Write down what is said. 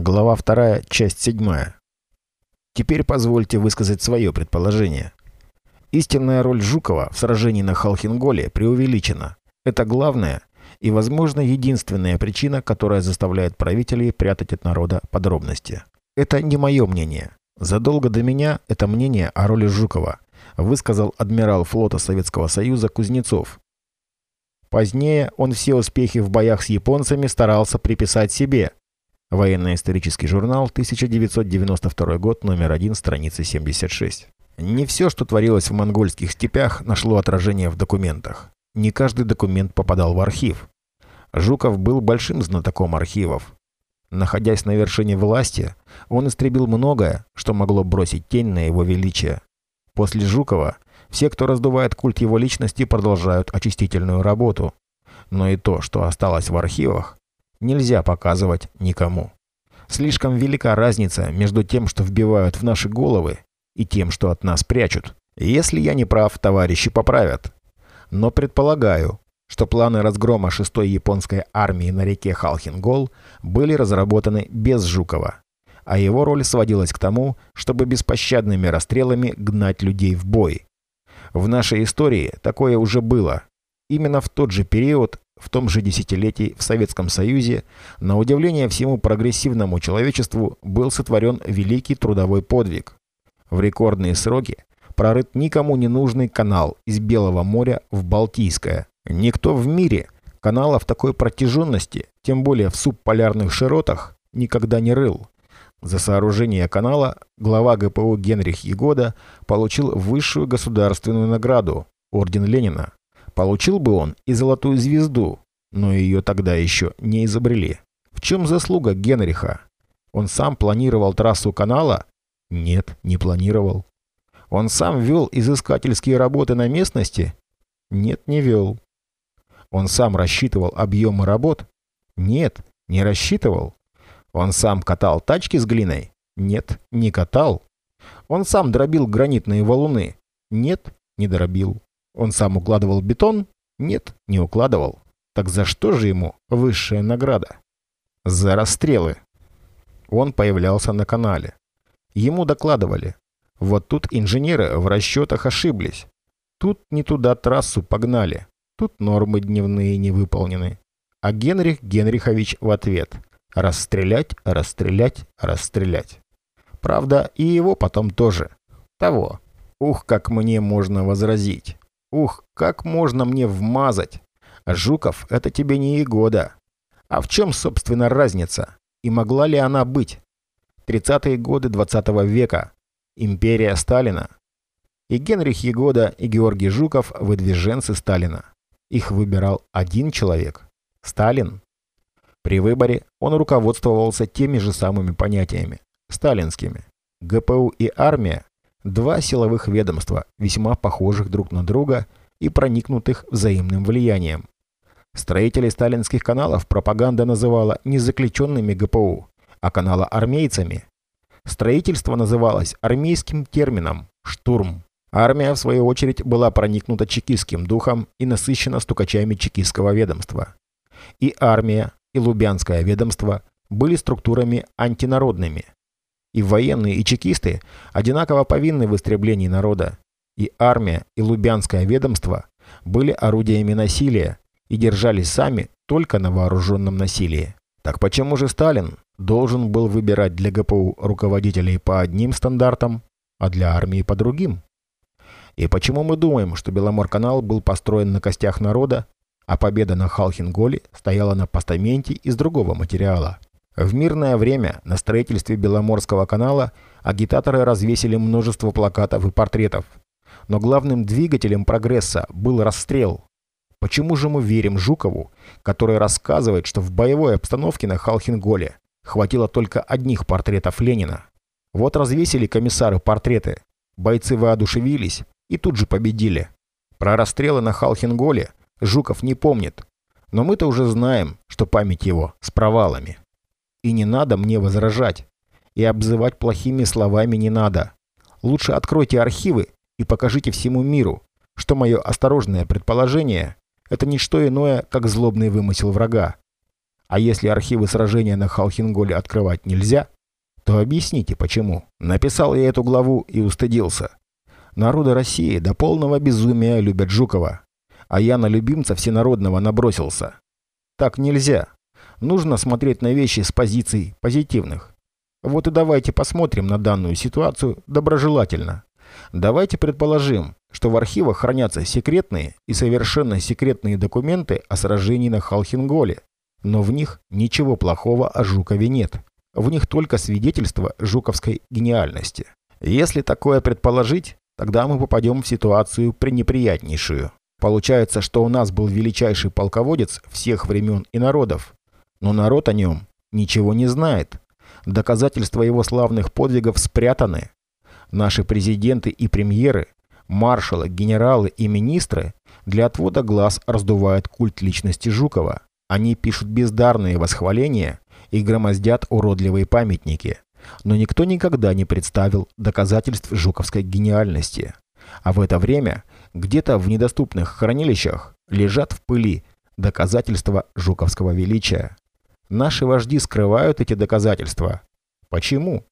Глава 2, часть 7. Теперь позвольте высказать свое предположение. Истинная роль Жукова в сражении на Халхинголе преувеличена. Это главная и, возможно, единственная причина, которая заставляет правителей прятать от народа подробности. Это не мое мнение. Задолго до меня это мнение о роли Жукова высказал адмирал флота Советского Союза Кузнецов. Позднее он все успехи в боях с японцами старался приписать себе – Военно-исторический журнал, 1992 год, номер 1, страница 76. Не все, что творилось в монгольских степях, нашло отражение в документах. Не каждый документ попадал в архив. Жуков был большим знатоком архивов. Находясь на вершине власти, он истребил многое, что могло бросить тень на его величие. После Жукова все, кто раздувает культ его личности, продолжают очистительную работу. Но и то, что осталось в архивах, нельзя показывать никому. Слишком велика разница между тем, что вбивают в наши головы, и тем, что от нас прячут. Если я не прав, товарищи поправят. Но предполагаю, что планы разгрома 6-й японской армии на реке Халхингол были разработаны без Жукова, а его роль сводилась к тому, чтобы беспощадными расстрелами гнать людей в бой. В нашей истории такое уже было. Именно в тот же период в том же десятилетии в Советском Союзе, на удивление всему прогрессивному человечеству, был сотворен великий трудовой подвиг. В рекордные сроки прорыт никому не нужный канал из Белого моря в Балтийское. Никто в мире каналов такой протяженности, тем более в субполярных широтах, никогда не рыл. За сооружение канала глава ГПУ Генрих Егода получил высшую государственную награду – Орден Ленина. Получил бы он и золотую звезду, но ее тогда еще не изобрели. В чем заслуга Генриха? Он сам планировал трассу канала? Нет, не планировал. Он сам вел изыскательские работы на местности? Нет, не вел. Он сам рассчитывал объемы работ? Нет, не рассчитывал. Он сам катал тачки с глиной? Нет, не катал. Он сам дробил гранитные валуны? Нет, не дробил. Он сам укладывал бетон? Нет, не укладывал. Так за что же ему высшая награда? За расстрелы. Он появлялся на канале. Ему докладывали. Вот тут инженеры в расчетах ошиблись. Тут не туда трассу погнали. Тут нормы дневные не выполнены. А Генрих Генрихович в ответ. Расстрелять, расстрелять, расстрелять. Правда, и его потом тоже. Того. Ух, как мне можно возразить. Ух, как можно мне вмазать? Жуков — это тебе не Егода. А в чем, собственно, разница? И могла ли она быть? Тридцатые годы двадцатого века. Империя Сталина. И Генрих Егода, и Георгий Жуков – выдвиженцы Сталина. Их выбирал один человек – Сталин. При выборе он руководствовался теми же самыми понятиями – сталинскими. ГПУ и армия Два силовых ведомства, весьма похожих друг на друга и проникнутых взаимным влиянием. Строителей сталинских каналов пропаганда называла не заключенными ГПУ, а канала армейцами. Строительство называлось армейским термином «штурм». Армия, в свою очередь, была проникнута чекистским духом и насыщена стукачами чекистского ведомства. И армия, и Лубянское ведомство были структурами антинародными – и военные, и чекисты одинаково повинны в истреблении народа. И армия, и Лубянское ведомство были орудиями насилия и держались сами только на вооруженном насилии. Так почему же Сталин должен был выбирать для ГПУ руководителей по одним стандартам, а для армии по другим? И почему мы думаем, что Беломорканал был построен на костях народа, а победа на Халхинголе стояла на постаменте из другого материала? В мирное время на строительстве Беломорского канала агитаторы развесили множество плакатов и портретов. Но главным двигателем прогресса был расстрел. Почему же мы верим Жукову, который рассказывает, что в боевой обстановке на Халхинголе хватило только одних портретов Ленина? Вот развесили комиссары портреты, бойцы воодушевились и тут же победили. Про расстрелы на Халхинголе Жуков не помнит, но мы-то уже знаем, что память его с провалами. И не надо мне возражать. И обзывать плохими словами не надо. Лучше откройте архивы и покажите всему миру, что мое осторожное предположение – это не что иное, как злобный вымысел врага. А если архивы сражения на Халхинголе открывать нельзя, то объясните, почему. Написал я эту главу и устыдился. Народы России до полного безумия любят Жукова, а я на любимца всенародного набросился. Так нельзя. Нужно смотреть на вещи с позиций позитивных. Вот и давайте посмотрим на данную ситуацию доброжелательно. Давайте предположим, что в архивах хранятся секретные и совершенно секретные документы о сражении на Халхинголе, но в них ничего плохого о Жукове нет. В них только свидетельство жуковской гениальности. Если такое предположить, тогда мы попадем в ситуацию пренеприятнейшую. Получается, что у нас был величайший полководец всех времен и народов, но народ о нем ничего не знает. Доказательства его славных подвигов спрятаны. Наши президенты и премьеры, маршалы, генералы и министры для отвода глаз раздувают культ личности Жукова. Они пишут бездарные восхваления и громоздят уродливые памятники. Но никто никогда не представил доказательств жуковской гениальности. А в это время где-то в недоступных хранилищах лежат в пыли доказательства жуковского величия. Наши вожди скрывают эти доказательства. Почему?